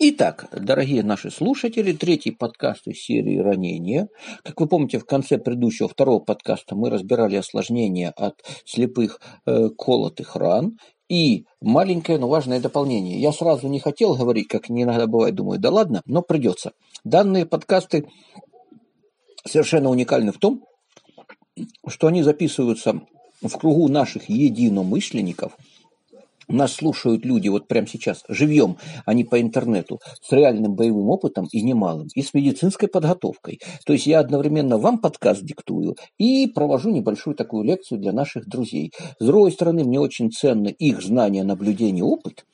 Итак, дорогие наши слушатели, третий подкаст из серии «Ранения». Как вы помните, в конце предыдущего второго подкаста мы разбирали осложнения от слепых э, колотых ран. И маленькое, но важное дополнение. Я сразу не хотел говорить, как не иногда бывает, думаю, да ладно, но придется. Данные подкасты совершенно уникальны в том, что они записываются в кругу наших единомышленников – нас слушают люди вот прямо сейчас, живьем, а не по интернету, с реальным боевым опытом и немалым, и с медицинской подготовкой. То есть я одновременно вам подкаст диктую и провожу небольшую такую лекцию для наших друзей. С другой стороны, мне очень ценны их знания, наблюдения, опыт.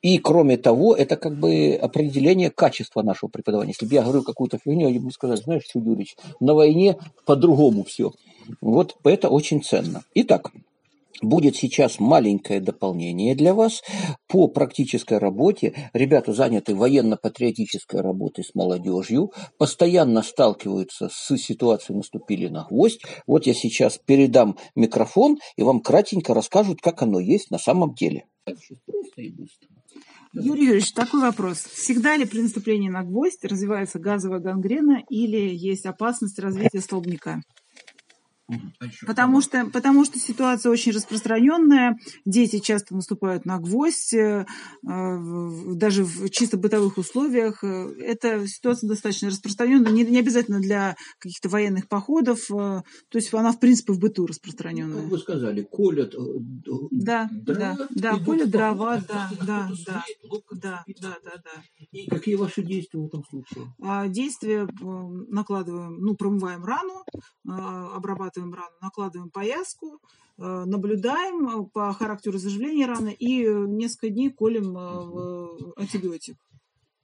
И кроме того, это как бы определение качества нашего преподавания. Если бы я говорил какую-то фигню, они бы сказали, знаешь, Чудюрич, на войне по-другому все. Вот это очень ценно. Итак, Будет сейчас маленькое дополнение для вас по практической работе. Ребята заняты военно-патриотической работой с молодежью, постоянно сталкиваются с ситуацией «наступили на гвоздь». Вот я сейчас передам микрофон, и вам кратенько расскажут, как оно есть на самом деле. Юрий Юрьевич, такой вопрос. Всегда ли при наступлении на гвоздь развивается газовая гангрена или есть опасность развития столбняка? Потому что, потому что ситуация очень распространенная. Дети часто наступают на гвоздь, э, даже в чисто бытовых условиях. Эта ситуация достаточно распространенная, не, не обязательно для каких-то военных походов. Э, то есть она, в принципе, в быту распространенная. Как вы сказали, колят э, да, дрова, да, да, колят дрова, да, да, да, да, да, да, да. И какие ваши действия в этом случае? А, действия накладываем, ну, промываем рану, обрабатываем обрабатываем рану, накладываем повязку, э, наблюдаем э, по характеру заживления раны и несколько дней колем э, антибиотик.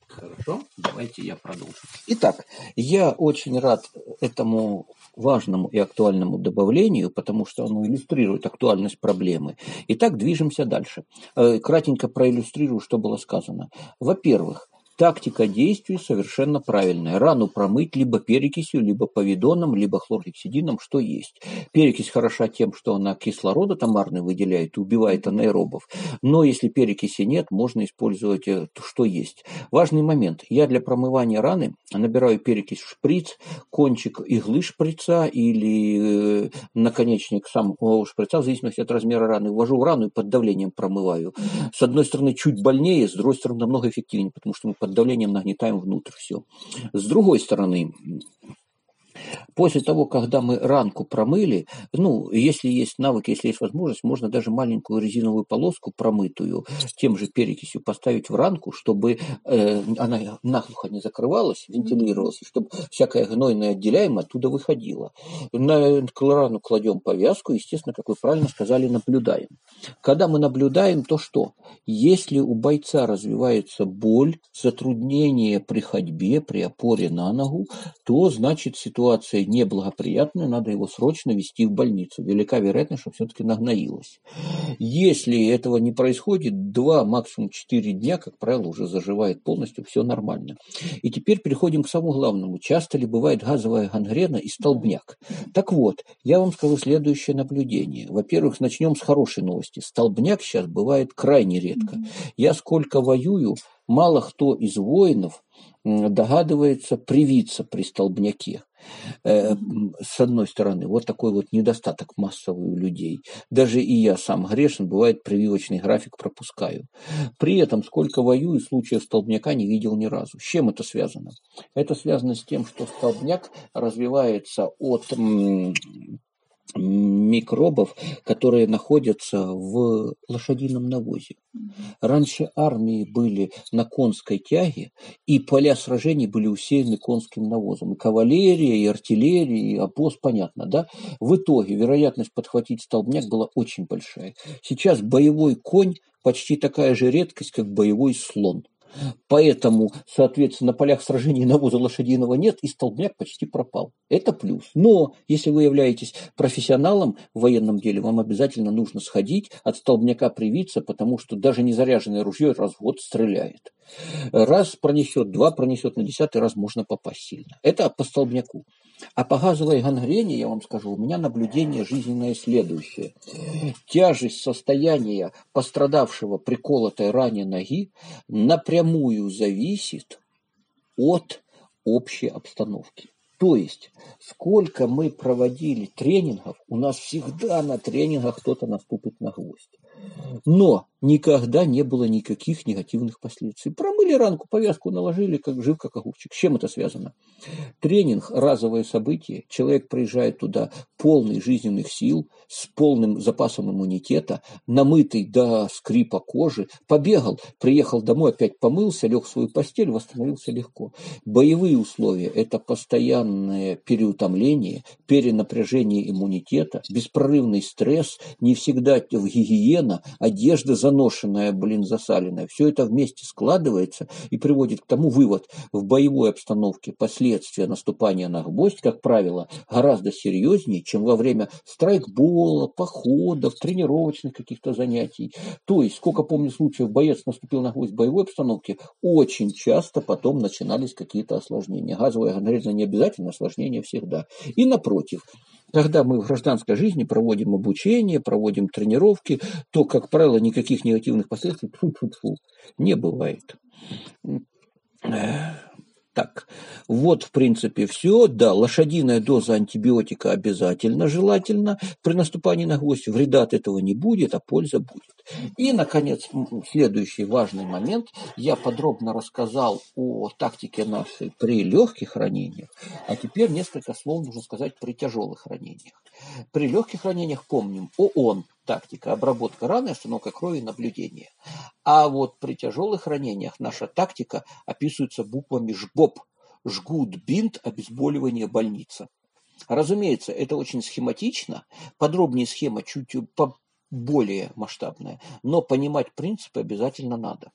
Хорошо, давайте я продолжу. Итак, я очень рад этому важному и актуальному добавлению, потому что оно иллюстрирует актуальность проблемы. Итак, движемся дальше. Кратенько проиллюстрирую, что было сказано. Во-первых, Тактика действий совершенно правильная. Рану промыть либо перекисью, либо повидоном, либо хлоргексидином, что есть. Перекись хороша тем, что она кислорода томарный выделяет и убивает анаэробов. Но если перекиси нет, можно использовать э, что есть. Важный момент. Я для промывания раны набираю перекись в шприц, кончик иглы шприца или э, наконечник самого шприца, в зависимости от размера раны, ввожу в рану и под давлением промываю. С одной стороны, чуть больнее, с другой стороны, намного эффективнее, потому что мы под давлением нагнетаем внутрь все. С другой стороны, После того, когда мы ранку промыли, ну, если есть навык, если есть возможность, можно даже маленькую резиновую полоску промытую тем же перекисью поставить в ранку, чтобы э, она наглухо не закрывалась, вентилировалась, и чтобы всякое гнойное отделяемое оттуда выходило. На рану кладем повязку, естественно, как вы правильно сказали, наблюдаем. Когда мы наблюдаем, то что? Если у бойца развивается боль, затруднение при ходьбе, при опоре на ногу, то значит ситуация неблагоприятное, надо его срочно вести в больницу. Велика вероятность, что все-таки нагноилось. Если этого не происходит, два, максимум четыре дня, как правило, уже заживает полностью, все нормально. И теперь переходим к самому главному. Часто ли бывает газовая гангрена и столбняк? Так вот, я вам скажу следующее наблюдение. Во-первых, начнем с хорошей новости. Столбняк сейчас бывает крайне редко. Я сколько воюю, мало кто из воинов догадывается привиться при столбняке. Э, с одной стороны, вот такой вот недостаток массовый у людей. Даже и я сам грешен, бывает прививочный график пропускаю. При этом, сколько воюю, случаев столбняка не видел ни разу. С чем это связано? Это связано с тем, что столбняк развивается от микробов, которые находятся в лошадином навозе. Раньше армии были на конской тяге, и поля сражений были усеяны конским навозом. И кавалерия, и артиллерия, и обоз, понятно, да? В итоге вероятность подхватить столбняк была очень большая. Сейчас боевой конь почти такая же редкость, как боевой слон. Поэтому, соответственно, на полях сражений навоза лошадиного нет, и столбняк почти пропал. Это плюс. Но если вы являетесь профессионалом в военном деле, вам обязательно нужно сходить, от столбняка привиться, потому что даже незаряженное ружье раз в год стреляет. Раз пронесет, два пронесет, на десятый раз можно попасть сильно. Это по столбняку. А по газовой гангрене, я вам скажу, у меня наблюдение жизненное следующее. Тяжесть состояния пострадавшего приколотой ране ноги напрямую зависит от общей обстановки. То есть, сколько мы проводили тренингов, у нас всегда на тренингах кто-то наступит на гвоздь. Но никогда не было никаких негативных последствий. Промыли ранку, повязку наложили, как жив, как огурчик. С чем это связано? Тренинг – разовое событие. Человек приезжает туда полный жизненных сил, с полным запасом иммунитета, намытый до скрипа кожи, побегал, приехал домой, опять помылся, лег в свою постель, восстановился легко. Боевые условия – это постоянное переутомление, перенапряжение иммунитета, беспрерывный стресс, не всегда гигиена, одежда за заношенная, блин, засаленная. Все это вместе складывается и приводит к тому вывод. В боевой обстановке последствия наступания на гвоздь, как правило, гораздо серьезнее, чем во время страйкбола, походов, тренировочных каких-то занятий. То есть, сколько помню случаев, боец наступил на гвоздь в боевой обстановке, очень часто потом начинались какие-то осложнения. Газовая гангрена не обязательно, осложнения всегда. И напротив, когда мы в гражданской жизни проводим обучение, проводим тренировки, то, как правило, никаких негативных последствий фу -фу -фу, не бывает. Так, вот в принципе все. Да, лошадиная доза антибиотика обязательно, желательно. При наступании на гвоздь вреда от этого не будет, а польза будет. И, наконец, следующий важный момент. Я подробно рассказал о тактике нашей при легких ранениях, а теперь несколько слов нужно сказать при тяжелых ранениях. При легких ранениях помним ООН, тактика обработка раны, остановка крови, наблюдение. А вот при тяжелых ранениях наша тактика описывается буквами ЖГОП. Жгут, бинт, обезболивание, больница. Разумеется, это очень схематично. Подробнее схема чуть более масштабная. Но понимать принципы обязательно надо.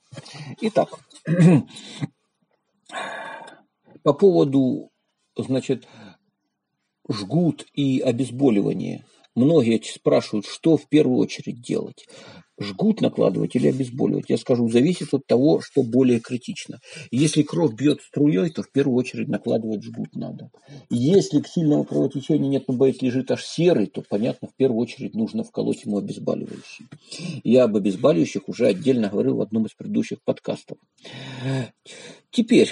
Итак, по поводу, значит, жгут и обезболивание. Многие спрашивают, что в первую очередь делать. Жгут накладывать или обезболивать? Я скажу, зависит от того, что более критично. Если кровь бьет струей, то в первую очередь накладывать жгут надо. Если к сильному кровотечению нет, но боец лежит аж серый, то, понятно, в первую очередь нужно вколоть ему обезболивающий. Я об обезболивающих уже отдельно говорил в одном из предыдущих подкастов. Теперь,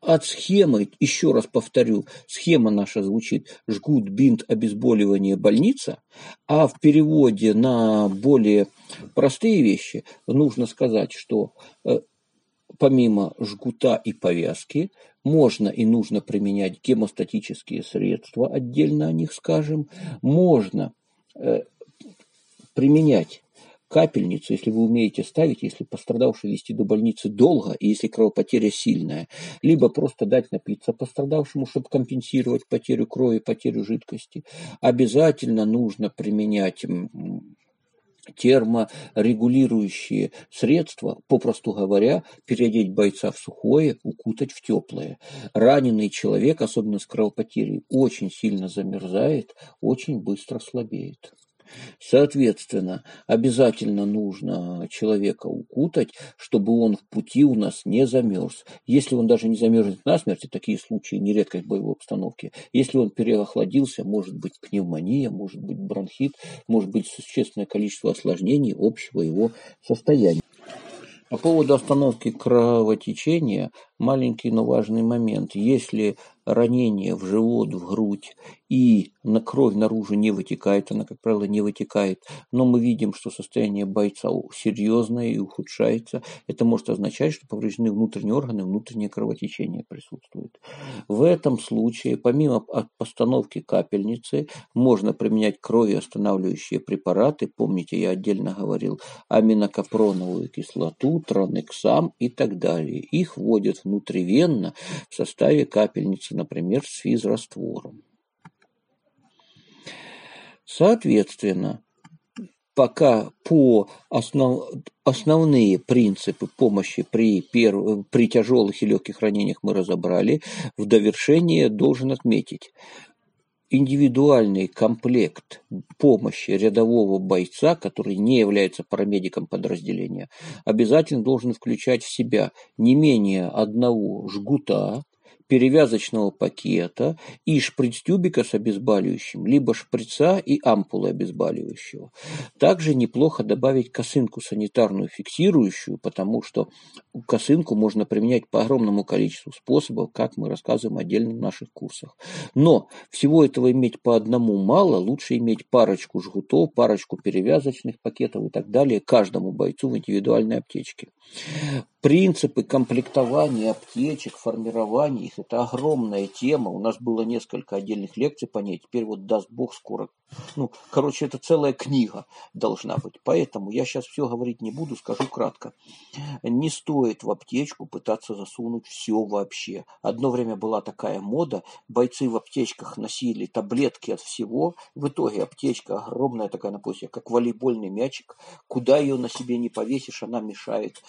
от схемы, еще раз повторю, схема наша звучит жгут, бинт, обезболивание, больница, а в переводе на более простые вещи нужно сказать, что э, помимо жгута и повязки можно и нужно применять гемостатические средства, отдельно о них скажем, можно э, применять капельницу, если вы умеете ставить, если пострадавший вести до больницы долго, и если кровопотеря сильная, либо просто дать напиться пострадавшему, чтобы компенсировать потерю крови, потерю жидкости. Обязательно нужно применять терморегулирующие средства, попросту говоря, переодеть бойца в сухое, укутать в теплое. Раненый человек, особенно с кровопотерей, очень сильно замерзает, очень быстро слабеет. Соответственно, обязательно нужно человека укутать, чтобы он в пути у нас не замерз. Если он даже не замерзнет насмерть, и такие случаи нередко в боевой обстановке, если он переохладился, может быть пневмония, может быть бронхит, может быть существенное количество осложнений общего его состояния. По поводу остановки кровотечения, маленький, но важный момент. Если ранение в живот, в грудь и на кровь наружу не вытекает, она, как правило, не вытекает, но мы видим, что состояние бойца серьезное и ухудшается, это может означать, что повреждены внутренние органы, внутреннее кровотечение присутствует. В этом случае, помимо постановки капельницы, можно применять кровоостанавливающие препараты, помните, я отдельно говорил, аминокапроновую кислоту, тронексам и так далее. Их вводят внутривенно в составе капельницы, например, с физраствором. Соответственно, пока по основ, основные принципы помощи при, перв, при тяжелых и легких ранениях мы разобрали, в довершение должен отметить, индивидуальный комплект помощи рядового бойца, который не является парамедиком подразделения, обязательно должен включать в себя не менее одного жгута, перевязочного пакета и шприц-тюбика с обезболивающим, либо шприца и ампулы обезболивающего. Также неплохо добавить косынку санитарную фиксирующую, потому что косынку можно применять по огромному количеству способов, как мы рассказываем отдельно в наших курсах. Но всего этого иметь по одному мало, лучше иметь парочку жгутов, парочку перевязочных пакетов и так далее каждому бойцу в индивидуальной аптечке. Принципы комплектования аптечек, формирования их – это огромная тема. У нас было несколько отдельных лекций по ней. Теперь вот даст Бог скоро. Ну, короче, это целая книга должна быть. Поэтому я сейчас все говорить не буду, скажу кратко. Не стоит в аптечку пытаться засунуть все вообще. Одно время была такая мода. Бойцы в аптечках носили таблетки от всего. В итоге аптечка огромная такая, напустим, как волейбольный мячик. Куда ее на себе не повесишь, она мешает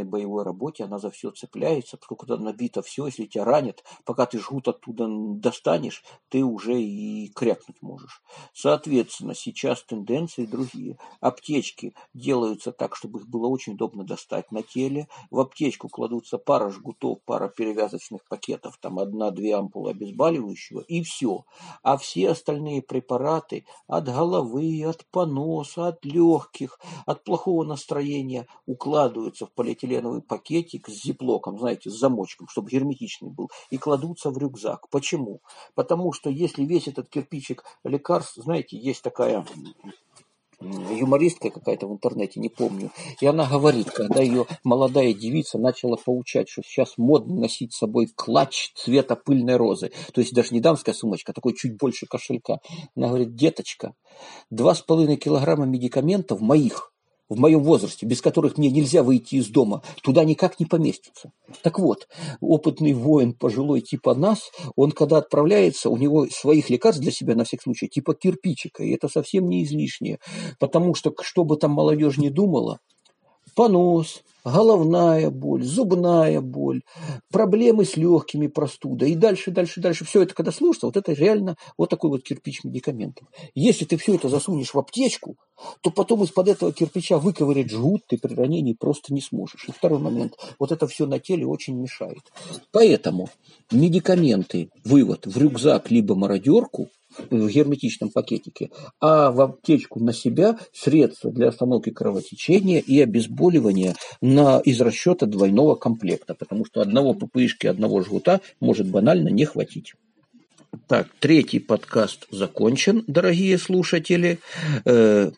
эффективной боевой работе, она за все цепляется, поскольку туда набито все, если тебя ранят, пока ты жгут оттуда достанешь, ты уже и крякнуть можешь. Соответственно, сейчас тенденции другие. Аптечки делаются так, чтобы их было очень удобно достать на теле. В аптечку кладутся пара жгутов, пара перевязочных пакетов, там одна-две ампулы обезболивающего, и все. А все остальные препараты от головы, от поноса, от легких, от плохого настроения укладываются в полиэтиленовый пакетик с зиплоком, знаете, с замочком, чтобы герметичный был, и кладутся в рюкзак. Почему? Потому что если весь этот кирпичик лекарств, знаете, есть такая юмористка какая-то в интернете, не помню. И она говорит, когда ее молодая девица начала поучать, что сейчас модно носить с собой клатч цвета пыльной розы. То есть даже не дамская сумочка, а такой чуть больше кошелька. Она говорит, деточка, два с половиной килограмма медикаментов моих в моем возрасте, без которых мне нельзя выйти из дома, туда никак не поместится. Так вот, опытный воин, пожилой типа нас, он когда отправляется, у него своих лекарств для себя на всякий случай, типа кирпичика, и это совсем не излишнее, потому что, что бы там молодежь не думала, понос, головная боль, зубная боль, проблемы с легкими, простуда и дальше, дальше, дальше. Все это, когда слушается, вот это реально вот такой вот кирпич медикаментов. Если ты все это засунешь в аптечку, то потом из-под этого кирпича выковырять жгут ты при ранении просто не сможешь. И второй момент, вот это все на теле очень мешает. Поэтому медикаменты, вывод, в рюкзак либо мародерку – в герметичном пакетике, а в аптечку на себя средства для остановки кровотечения и обезболивания на, из расчета двойного комплекта, потому что одного ППИшки, одного жгута может банально не хватить. Так, третий подкаст закончен, дорогие слушатели. Э,